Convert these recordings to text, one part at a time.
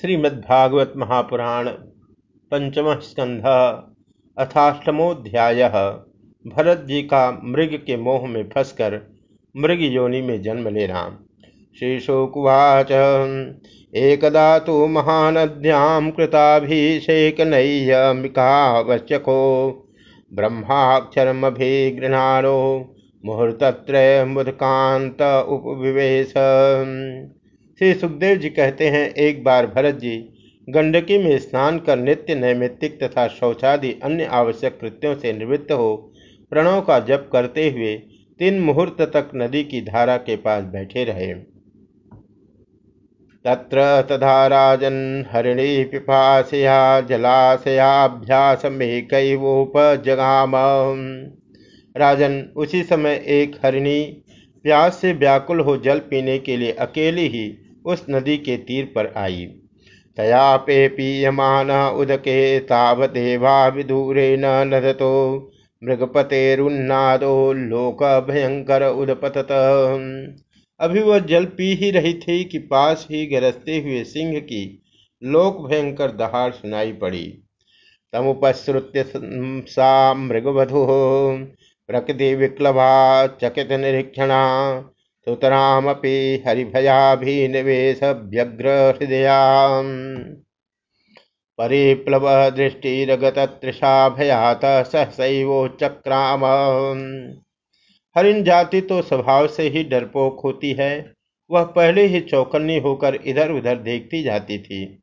श्रीमद्भागवत महापुराण पंचम स्कंध अथाष्टमोध्याय भरत जी का मृग के मोह में फंसकर मृग योनि में जन्म लेना श्रीशोकुवाच, एकदा तो महानद्यां कृताभिषेकनैयमिकावश्यको। ब्रह्माक्षरमभिगृहाणो मुहूर्तत्रय मुदकांत उपविवेश। श्री सुखदेव जी कहते हैं, एक बार भरत जी, गंडकी में स्नान कर नित्य नैमित्तिक तथा शौचादि अन्य आवश्यक कृत्यों से निवृत्त हो, प्रणव का जप करते हुए तीन मुहूर्त तक नदी की धारा के पास बैठे रहे। तत्र तथा राजन हरिणी पिपाशया जलाशयाभ्यासमेकैवोपजगाम। राजन, उसी समय एक हरिणी प्यास से व्याकुल हो जल पीने के लिए अकेली ही उस नदी के तीर पर आई। तया पे पीयमान उदके तावदेवा विदूरे न नदतो, मृगपतेरुन्नादो लोक भयंकर उदपतत। अभी वह जल पी ही रही थी कि पास ही गरजते हुए सिंह की लोक भयंकर दहाड़ सुनाई पड़ी। तमुपश्रुत्य सा मृगवधु प्रकृति विक्लवा चकित निरीक्षणा सुतरामपि हरिभयाभिनिवेशभ्यग्रहृदया परिप्लव दृष्टिरगततृषा भयात सहसैवोचक्राम हरिण जाति तो स्वभाव से ही डरपोक होती है। वह पहले ही चौकन्नी होकर इधर उधर देखती जाती थी।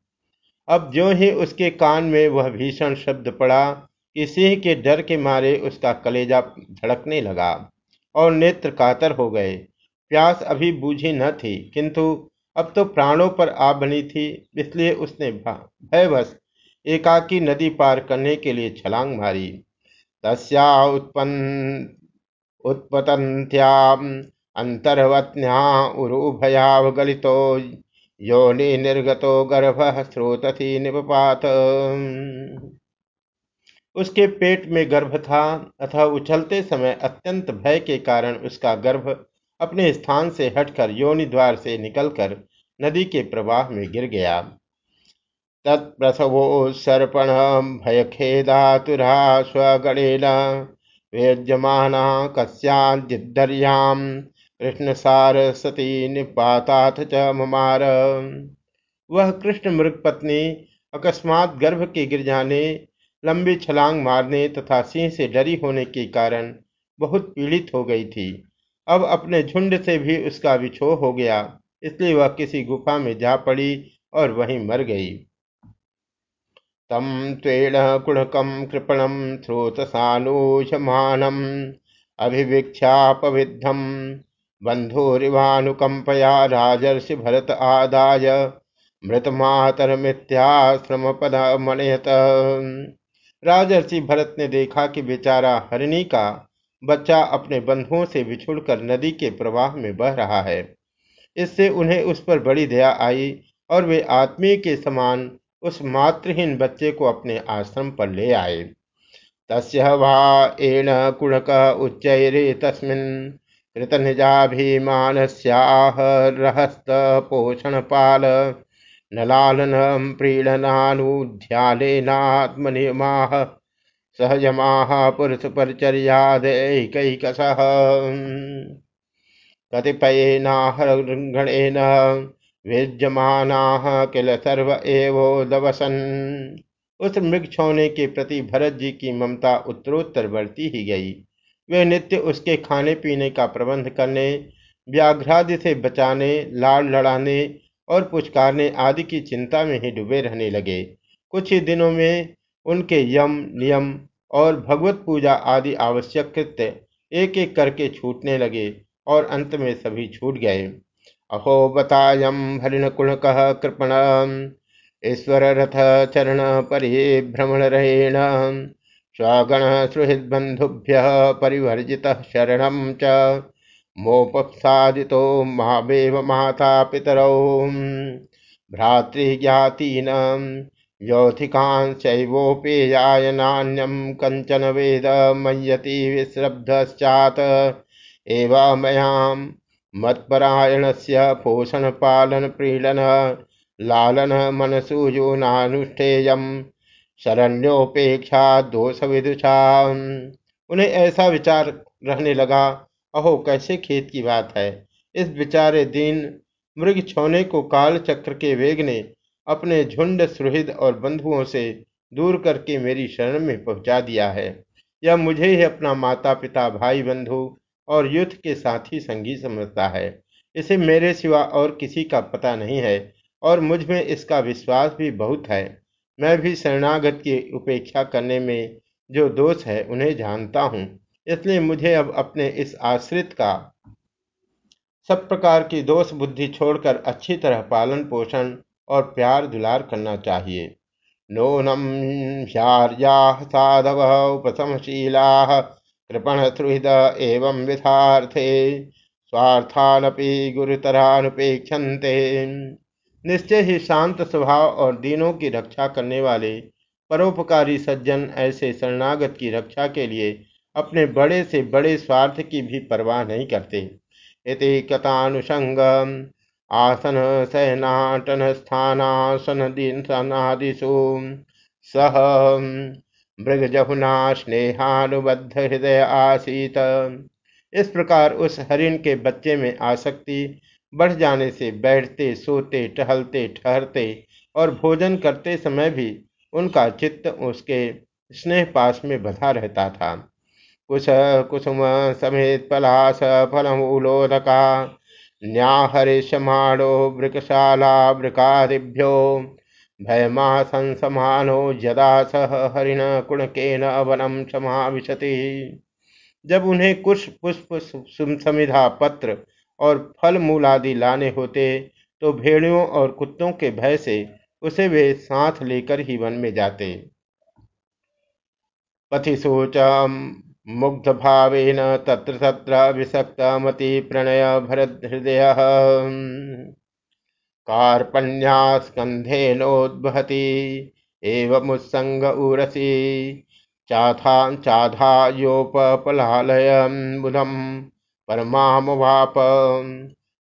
अब जो ही उसके कान में वह भीषण शब्द पड़ा कि सिंह के डर के मारे उसका कलेजा धड़कने लगा और नेत्र कातर हो गए। प्यास अभी बूझी न थी, किंतु अब तो प्राणों पर आ बनी थी, इसलिए उसने भयवश एकाकी नदी पार करने के लिए छलांग मारी। तस्या उत्पन्न उत्पतंत्याम अंतर्वत्न्या उरुभयावगलितो योनि निर्गतो गर्भ स्रोतथी निपात उसके पेट में गर्भ था अथवा उछलते समय अत्यंत भय के कारण उसका गर्भ अपने स्थान से हटकर योनि द्वार से निकलकर नदी के प्रवाह में गिर गया। तत्प्रसवो सर्पण भय खेदातुरा स्वगणेन वेद्यमाना कृष्ण सारस्वती निपातात च ममार। वह कृष्ण मृग पत्नी अकस्मात गर्भ के गिर जाने, लंबी छलांग मारने तथा सिंह से डरी होने के कारण बहुत पीड़ित हो गई थी। अब अपने झुंड से भी उसका विछोह हो गया। इसलिए वह किसी गुफा में जा पड़ी और वहीं मर गई। तम त्वेण कुणकम कृपणम स्रोत स्रोतसानुषमानम अभिवीक्षापविद्धम बंधुरिवानुकंपया राजर्षि भरत आदाय मृतमातरमिथ्याश्रम पद मनयत राजर्षि भरत ने देखा कि बेचारा हरिणी का बच्चा अपने बंधुओं से बिछुड़कर नदी के प्रवाह में बह रहा है। इससे उन्हें उस पर बड़ी दया आई और वे आत्मीय के समान उस मातृहीन बच्चे को अपने आश्रम पर ले आए। तस्य वा एण कुणक उच्चैरे पोषण पाल नलालन प्रीणनानुध्यालेनात्मनियमाः सहजमाह पुरुष परिचर्यादैकैकसः कतिपयेनाहरणेन विद्यमानाः किल सर्व एवोदवसन्। उस मृग छोने के प्रति भरत जी की ममता उत्तरोत्तर बढ़ती ही गई। वे नित्य उसके खाने पीने का प्रबंध करने, व्याघ्रादि से बचाने, लाड़ लड़ाने और पुचकारने आदि की चिंता में ही डूबे रहने लगे। कुछ ही दिनों में उनके यम, नियम और भगवत पूजा आदि आवश्यक कृत्य एक एक करके छूटने लगे और अंत में सभी छूट गए। अहो बतायम हरिण कह कृपण ईश्वर रथ चरण परिभ्रमण रहेण, स्वगण सुहृद बंधुभ्य परिवर्जित शरण च। मोपसादितो महावेव माता पितरौ भ्रातृज्ञातीन व्यौथिकांशैवोपेयाय नान्यं कञ्चन वेद मय्यति एवमयां मत्परायणस्य पोषणपालनप्रीडन, लालन मनसु मनसूयोनानुष्ठेयम शरण्योपेक्षा दोष विदुषा उन्हें ऐसा विचार रहने लगा, अहो, कैसे खेत की बात है। इस विचारे दीन मृग छोने को काल चक्र के वेग ने अपने झुंड सुहृद और बंधुओं से दूर करके मेरी शरण में पहुँचा दिया है। यह मुझे ही अपना माता पिता भाई बंधु और युद्ध के साथी संगी समझता है। इसे मेरे सिवा और किसी का पता नहीं है और मुझमें इसका विश्वास भी बहुत है। मैं भी शरणागत की उपेक्षा करने में जो दोष है उन्हें जानता हूँ। इसलिए मुझे अब अपने इस आश्रित का सब प्रकार की दोष बुद्धि छोड़कर अच्छी तरह पालन पोषण और प्यार दुलार करना चाहिए। नूनम ह्यार्या साधव उपशमशीला कृपण सुहृद एवं विधार्थे, स्वार्थानपि गुरुतरानुपेक्षन्ते। निश्चय ही शांत स्वभाव और दीनों की रक्षा करने वाले परोपकारी सज्जन ऐसे शरणागत की रक्षा के लिए अपने बड़े से बड़े स्वार्थ की भी परवाह नहीं करते। इति कथानुषंग आसन सहनाटन स्थानासन सनादिशु सह मृगजहुना स्नेहानुबद्ध हृदय आसीत इस प्रकार उस हरिण के बच्चे में आसक्ति बढ़ जाने से बैठते, सोते, टहलते, ठहरते और भोजन करते समय भी उनका चित्त उसके स्नेह पास में बधा रहता था। कुश कुसुम समेत पलास फलमूलोदका न्याहरिषमाणो वृकशाला वृकादिभ्यो भयमा संसमानो यदा सह हरिण कुणकेन वनम समाविशति जब उन्हें कुश पुष्प समिधा पत्र और फल मूल आदि लाने होते तो भेड़ियों और कुत्तों के भय से उसे वे साथ लेकर ही वन में जाते। पथि मुग्ध भावेन तत्र तत्र विषक्त मति प्रणय भरत हृदय कार्पण्यास्कंधेनोद्वहति एवं उत्संग उरसी चाथा चाधायोपलालय बुधम परमामवाप।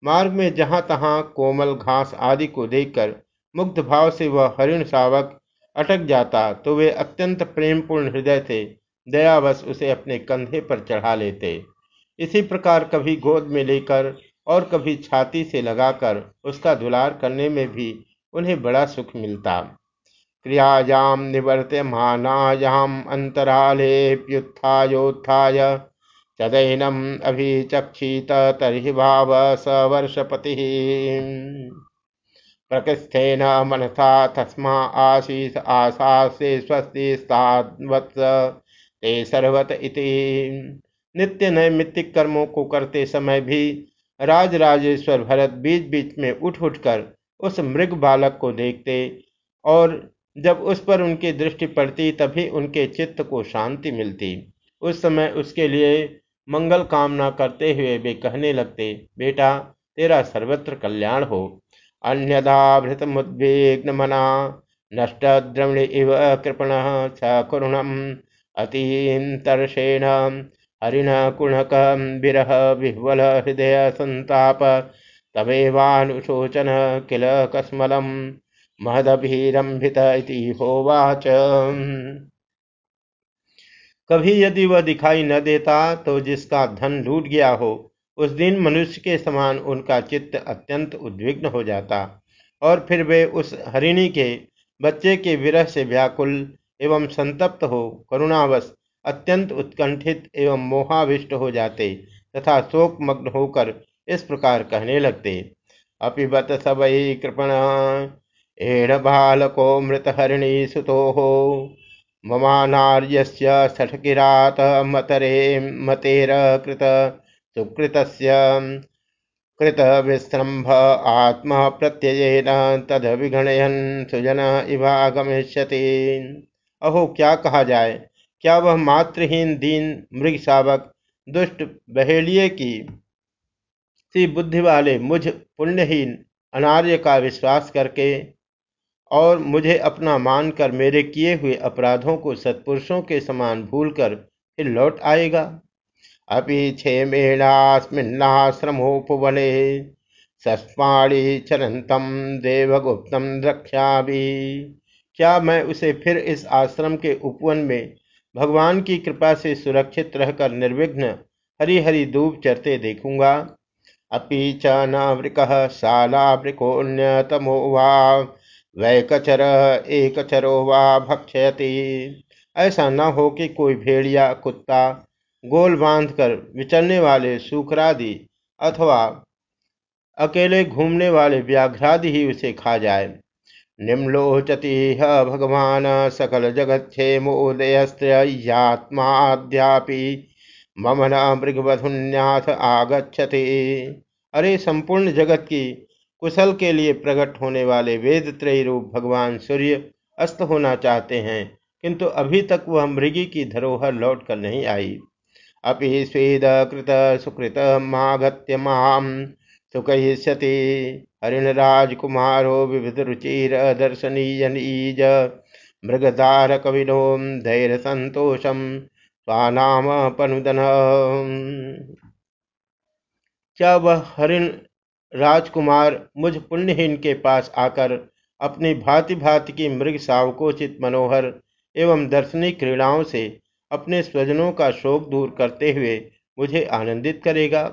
मार्ग में जहाँ तहाँ कोमल घास आदि को देखकर मुग्ध भाव से वह हरिण शावक अटक जाता तो वे अत्यंत प्रेमपूर्ण हृदय से दयावश उसे अपने कंधे पर चढ़ा लेते। इसी प्रकार कभी गोद में लेकर और कभी छाती से लगाकर उसका दुलार करने में भी उन्हें बड़ा सुख मिलता। क्रियायाम निवर्त्यमानायाम अंतरालेप्युत्थायोत्थाय तदैनम अभिचक्षित तरी भाव सवर्षपति प्रकृस्थेन मनसा तस्मा आशीष आशा से स्वस्ति ते सर्वत इति नित्य नैमित्तिक कर्मों को करते समय भी राज राजेश्वर भरत बीच बीच में उठ उठकर उस मृग बालक को देखते और जब उस पर उनकी दृष्टि पड़ती तभी उनके चित्त को शांति मिलती। उस समय उसके लिए मंगल कामना करते हुए वे कहने लगते, बेटा, तेरा सर्वत्र कल्याण हो। अन्यदाभृतमुद्विग्नमना नष्टद्रविण इव कृपणः स कुरुणम्। अतीन्तर्षेण हरिण कुणक विरह विह्वल हृदय संताप तमेवानुशोचन किल कस्मलम महदभिरंभित होवाच। कभी यदि वह दिखाई न देता तो जिसका धन लूट गया हो, उस दिन मनुष्य के समान उनका चित्त अत्यंत उद्विग्न हो जाता। और फिर वे उस हरिणी के बच्चे के विरह से व्याकुल एवं संतप्त हो, करुणावश, अत्यंत उत्कंठित एवं मोहाविष्ट हो जाते तथा शोक मग्न होकर इस प्रकार कहने लगते, अपि बत सबई कृपण, एण बालको मृत हरिणी सुतो हो ममानार्यस्य सठकिरात मतरे मतेर कृत सुकृत कृत विश्रम्भ आत्मा प्रत्ययन तद विगणयन सुजन इवागमिष्यति अहो, क्या कहा जाए? क्या वह मातृहीन दीन मृग शावक दुष्ट बहेलिए की? सी बुद्धि वाले मुझ पुण्यहीन अनार्य का विश्वास करके और मुझे अपना मानकर मेरे किए हुए अपराधों को सत्पुरुषों के समान भूलकर फिर लौट आएगा? अपि क्षेमेणास्मिन्नाश्रमोपवने सस्पाणी चरंतम देवगुप्तम रक्षा भी क्या मैं उसे फिर इस आश्रम के उपवन में भगवान की कृपा से सुरक्षित रहकर निर्विघ्न हरी हरी दूब चरते देखूँगा? अपि च न वृकः शालावृकोऽन्यतमो वा, वैकचर एकचरो वा भक्षयति। ऐसा न हो कि कोई भेड़िया कुत्ता गोल बाँध कर विचरने वाले सूखरादि अथवा अकेले घूमने वाले व्याघ्रादि ही उसे खा जाए। निम्लोचति भगवान सकल जगच्छेमोदयस्त्र्यात्माद्यापि मम न मृगवधुन्याथ आगछति अरे, संपूर्ण जगत की कुशल के लिए प्रकट होने वाले वेद त्रय रूप भगवान सूर्य अस्त होना चाहते हैं, किंतु अभी तक वह मृगी की धरोहर लौट कर नहीं आई। अपि स्वेद कृत सुकृत मागत्य माम सुकयिष्यति हरिण राजकुमारो विविध रुचिर दर्शनीय नीज मृगदार कविनोम धैर्य संतोषम स्वानाम पनुदन। क्या वह हरिण राजकुमार मुझ पुण्यहीन के पास आकर अपनी भांति भांति की मृग सावकोचित मनोहर एवं दर्शनीय क्रीड़ाओं से अपने स्वजनों का शोक दूर करते हुए मुझे आनंदित करेगा।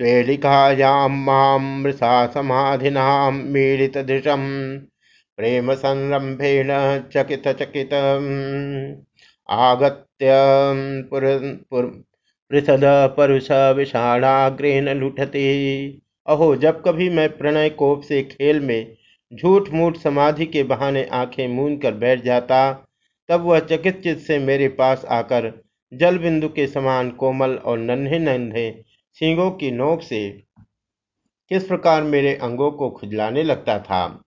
स्वेलिकायां माँ मृषा समाधिनां मीलितधृशं प्रेम संरम्भेण चकित चकित आगत्य पृथद परुष विषाणाग्रेन लुठते। अहो, जब कभी मैं प्रणय कोप से खेल में झूठ मूठ समाधि के बहाने आँखें मूंद कर बैठ जाता, तब वह चकित चित से मेरे पास आकर जल बिंदु के समान कोमल और नन्हे नन्हे सींगों की नोक से किस प्रकार मेरे अंगों को खुजलाने लगता था?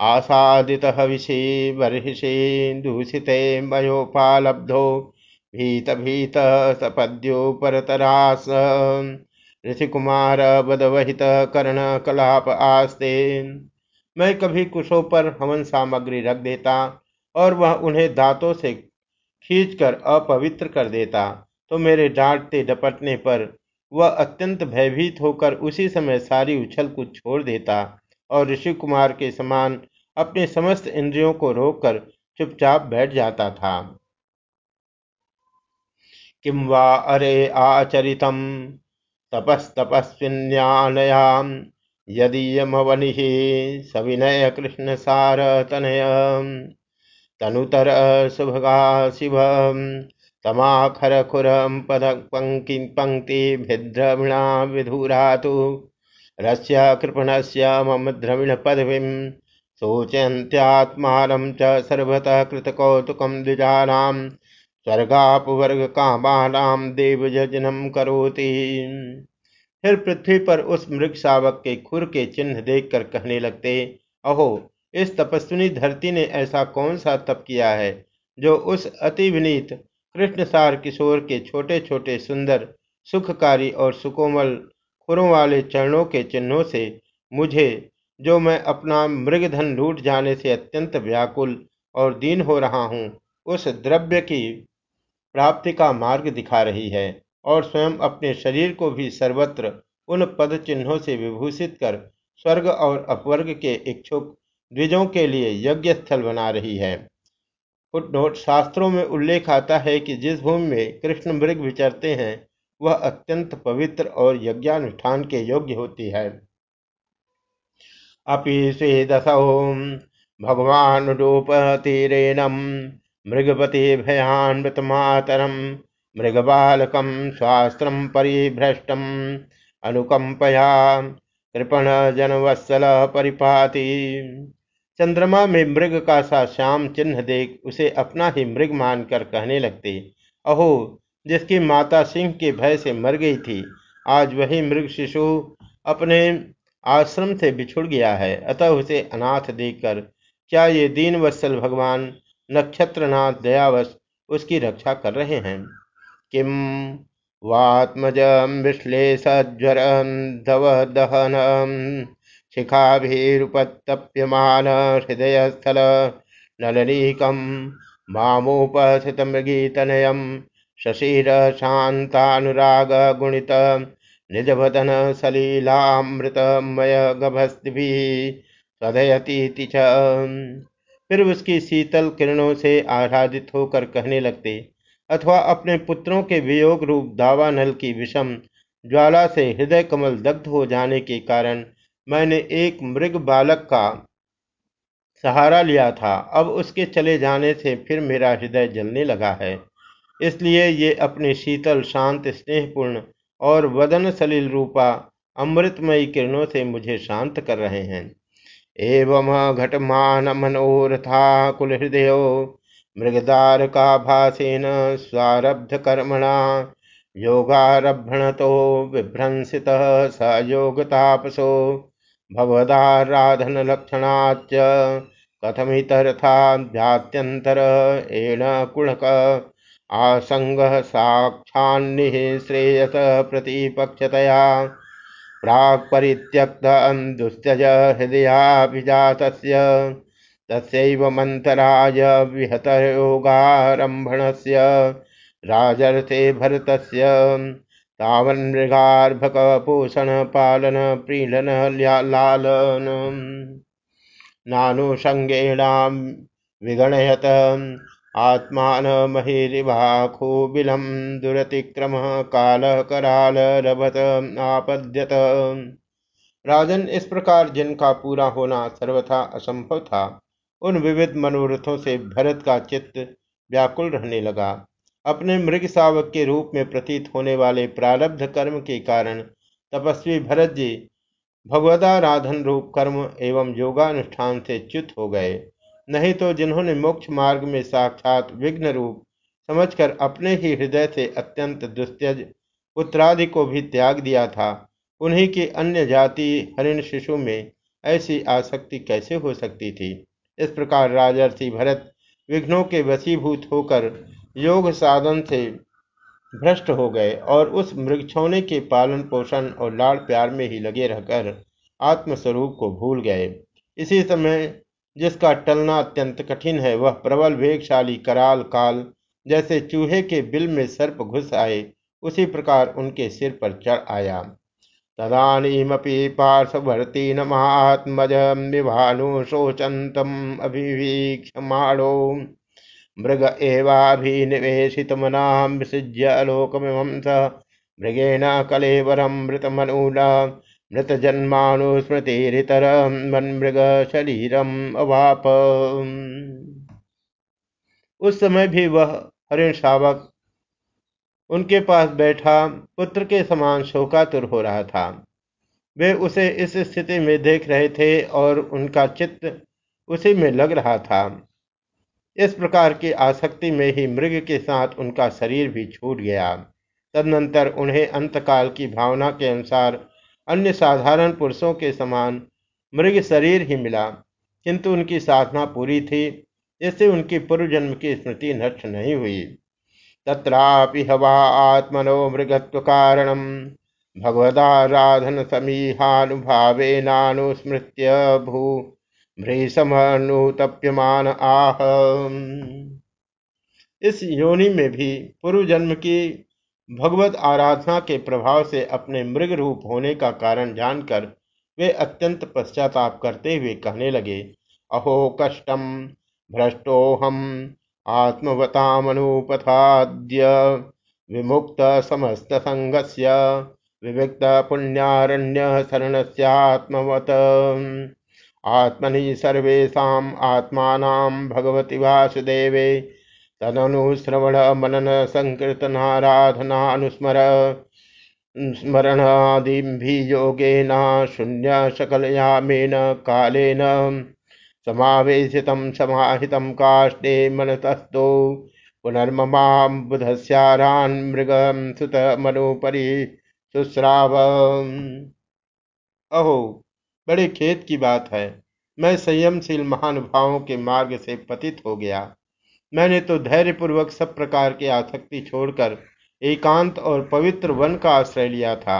आसादित हविषे बर्हिषे दूषित मयोपालब्धो भीत भीत सपद्यो परतरास ऋषि कुमार बदवहित कर्ण कलाप आस्ते। मैं कभी कुशों पर हवन सामग्री रख देता और वह उन्हें दांतों से खींचकर अपवित्र कर देता तो मेरे डांटते डपटने पर वह अत्यंत भयभीत होकर उसी समय सारी उछल कूद छोड़ देता और ऋषि कुमार के समान अपने समस्त इंद्रियों को रोककर चुपचाप बैठ जाता था। किं वा अरे आचरितं तपस्तपस्विन्यानयां यदीयमवनिः सविनय कृष्ण कृष्णसारतनय तनुतर सुभगा शिव तमाखरखुरं पङ्क्ति पङ्क्तिभिद्रविणा विधुरातु। रस्य कृपणस्य मम द्रविणपदवीं शोचन्त्यात्मानं च सर्वतः कृतकौतुकं स्वर्गापवर्ग कामानाम देव जजनम करोति। फिर पृथ्वी पर उस मृग शावक के खुर के चिन्ह देखकर कहने लगते, अहो इस तपस्विनी धरती ने ऐसा कौन सा तप किया है, जो उस अति विनीत कृष्णसार किशोर के छोटे छोटे सुंदर, सुखकारी और सुकोमल खुरों वाले चरणों के चिन्हों से मुझे, जो मैं अपना मृगधन लूट जाने से अत्यंत व्याकुल और दीन हो रहा हूँ, उस द्रव्य की प्राप्ति का मार्ग दिखा रही है और स्वयं अपने शरीर को भी सर्वत्र उन पद चिन्हों से विभूषित कर, स्वर्ग और अपवर्ग के इच्छुक द्विजों के लिए यज्ञ स्थल बना रही है। फुटनोट शास्त्रों में उल्लेख आता है कि जिस भूमि में कृष्ण मृग विचरते हैं, वह अत्यंत पवित्र और यज्ञानुष्ठान के योग्य होती है। अपि भगवान रूप तीरेणम मृगपति भयान्वितमातरं मृगबालकं स्वास्त्रं परिभ्रष्टम् अनुकंपया कृपण जनवत्सल परिपाति। चंद्रमा में मृग का सा श्याम चिन्ह देख उसे अपना ही मृग मानकर कहने लगते, अहो, जिसकी माता सिंह के भय से मर गई थी, आज वही मृग शिशु अपने आश्रम से बिछुड़ गया है, अतः उसे अनाथ देखकर क्या ये दीन वत्सल भगवान नक्षत्रनाथ दयावश उसकी रक्षा कर रहे हैं? किम वात्मज विश्लेषज्वर दहन शिखाभिरुपतप्यमान हृदय स्थल नलनीकम मामोपस्थित मृगीतनयम शशिर शांतानुराग गुणित निजवदन सलीलामृतमय गभस्ति सदयती च। फिर उसकी शीतल किरणों से आह्लादित होकर कहने लगते, अथवा अपने पुत्रों के वियोग रूप दावानल की विषम ज्वाला से हृदय कमल दग्ध हो जाने के कारण मैंने एक मृग बालक का सहारा लिया था। अब उसके चले जाने से फिर मेरा हृदय जलने लगा है। इसलिए ये अपने शीतल, शांत, स्नेहपूर्ण और वदन सलिल रूपा अमृतमयी किरणों से मुझे शांत कर रहे हैं। एवं घटमान मनोरथा कुल हृदय मृगदार का भाषेन स्वारब्ध कर्मणा योगारभ्रणतो विभ्रंसित स योगतापसो। भवदाराधनलक्षणाच्च कथमितरथाध्यात्यन्तर एण कुणक? आसङ्गः साक्षान्निः श्रेयस प्रतिपक्षतया। प्राक्परित्यक्तन्दुस्त्यज हृदयाभिजातस्य। तस्यैव मन्तराय विहतयोगारम्भणस्य राजर्थे भरतस्य तावन्मृगार्भकपोषण पालन प्रीलन लालन नानुषङ्गेणां विगणयत आत्मानमहिरिवाखोबिलं दुरतिक्रमः कालः करालरभत आपद्यत। राजन इस प्रकार जिनका पूरा होना सर्वथा असंभव था, उन विविध मनोरथों से भरत का चित्त व्याकुल रहने लगा। अपने मृग सावक के रूप में प्रतीत होने वाले प्रारब्ध कर्म के कारण तपस्वी भरत जी भगवदाराधन रूप कर्म एवं योगानुष्ठान से च्युत हो गए। नहीं तो जिन्होंने मोक्ष मार्ग में साक्षात विघ्न रूप समझकर अपने ही हृदय से अत्यंत दुस्त्यज पुत्रादि को भी त्याग दिया था, उन्हीं की अन्य जाति हरिण शिशु में ऐसी आसक्ति कैसे हो सकती थी? इस प्रकार राजर्षि भरत विघ्नों के वशीभूत होकर योग साधन से भ्रष्ट हो गए और उस मृगछौने के पालन पोषण और लाड़ प्यार में ही लगे रहकर आत्मस्वरूप को भूल गए। इसी समय जिसका टलना अत्यंत कठिन है, वह प्रबल, वेगशाली, कराल, काल जैसे चूहे के बिल में सर्प घुस आए, उसी प्रकार उनके सिर पर चढ़ आया। तदानीमपि पार्श्ववर्ती महात्मज विभानु शोचन्तम् अभिवीक्षमाणो मृग एवाभिनिवेशितमनां विसृज्य अलोकमिमं स मृगेण कलेवरं मृतमनूला मृतजन्मानुस्मृतिरितरं मन्मृगशरीरम् अवाप। उस समय भी वह हरिण शावक उनके पास बैठा, पुत्र के समान शोकातुर हो रहा था। वे उसे इस स्थिति में देख रहे थे और उनका चित्त उसी में लग रहा था। इस प्रकार की आसक्ति में ही मृग के साथ उनका शरीर भी छूट गया। तदनंतर उन्हें अंतकाल की भावना के अनुसार अन्य साधारण पुरुषों के समान मृग शरीर ही मिला, किंतु उनकी साधना पूरी थी, इससे उनकी पूर्व जन्म की स्मृति नष्ट नहीं हुई। तत्रापि हवा आत्मनो मृगत्व कारणम भगवदाराधन समीहानुभावेनानुस्मृत्य भू भ्रीसमनुतप्यमान आह। इस योनि में भी पूर्व जन्म की भगवत आराधना के प्रभाव से अपने मृग रूप होने का कारण जानकर वे अत्यंत पश्चाताप करते हुए कहने लगे, अहो कष्टम भ्रष्टोहम आत्मवतामनुपथाद्य, विमुक्त समस्त संगस्य विविक्त पुण्यारण्य शरण शरणस्यात्मवत। आत्मनि सर्वेषाम् आत्मा भगवती वासुदेवे, तदनुश्रवण मनन संकीर्तनाराधनानुस्मर स्मरणादिभियोगेन शून्य सकलयामेन कालेन समावेशितं समाहितं काष्ठे मनतस्थो पुनर्ममां बुधस्यारान् मृगं सुतमनुपरि सुस्राव अहो। बड़े खेत की बात है। मैं संयमशील महानुभावों के मार्ग से पतित हो गया। मैंने तो धैर्यपूर्वक सब प्रकार की आसक्ति छोड़कर एकांत और पवित्र वन का आश्रय लिया था।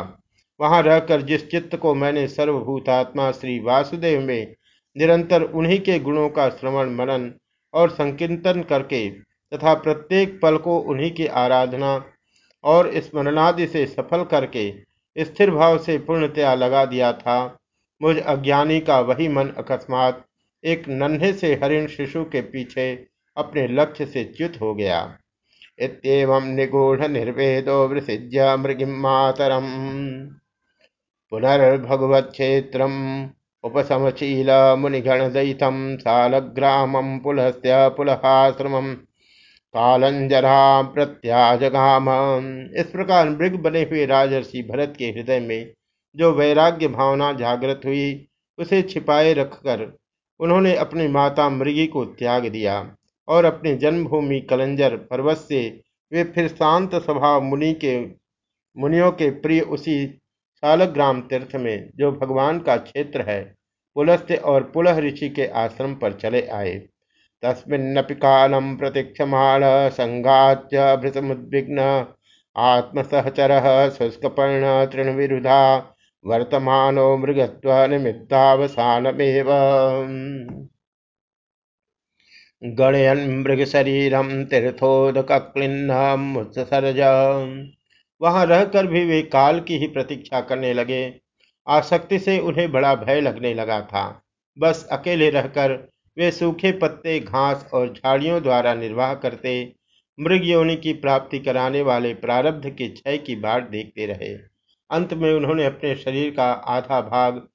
वहाँ रहकर जिस चित्त को मैंने सर्वभूतात्मा श्री वासुदेव में निरंतर उन्हीं के गुणों का श्रवण, मनन और संकीर्तन करके तथा प्रत्येक पल को उन्हीं की आराधना और स्मरणादि से सफल करके स्थिर भाव से पूर्णतया लगा दिया था। मुझ अज्ञानी का वही मन अकस्मात एक नन्हे से हरिण शिशु के पीछे अपने लक्ष्य से च्युत हो गया। इतम निगूढ़ निर्वेदो वृसिज्य मृगिम मातरम। पुनर्भगवत्क्षेत्रम उपशमशील मुनिगण दयितम सालग्रामम पुलस्य पुलहाश्रमम कालंजरा प्रत्याजगाम इस प्रकार मृग बने हुए राजर्षि भरत के हृदय में जो वैराग्य भावना जागृत हुई, उसे छिपाए रखकर उन्होंने अपनी माता मृगी को त्याग दिया और अपनी जन्मभूमि कलंजर पर्वत से वे फिर शांत स्वभाव मुनि के, मुनियों के प्रिय उसी शालग्राम तीर्थ में, जो भगवान का क्षेत्र है पुलस्त्य और पुलह ऋषि के आश्रम पर चले आए। तस्मिन्नपि कालं प्रतीक्षमाण सङ्गाच्च भृतमुद्विग्न, आत्मसहचर शुष्कपर्ण तृणविरुधा वर्तमानो मृगत्वनिमित्तावसानमेव गणयन् मृगशरीरं तीर्थोदकक्लिन्नमुत्सर्ज वहाँ रहकर भी वे काल की ही प्रतीक्षा करने लगे। आसक्ति से उन्हें बड़ा भय लगने लगा था। बस अकेले रहकर वे सूखे पत्ते, घास और झाड़ियों द्वारा निर्वाह करते मृग योनि की प्राप्ति कराने वाले प्रारब्ध के क्षय की बाट देखते रहे। अंत में उन्होंने अपने शरीर का आधा भाग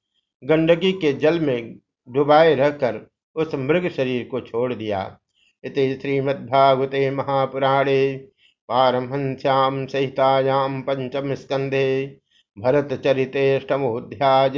गंडकी के जल में डुबाए रहकर उस मृग शरीर को छोड़ दिया। इत श्रीमद्भागवते महापुराणे पारमहंस्याम सहितायाम पंचम स्कंधे भरत चरितेष्टमोध्याय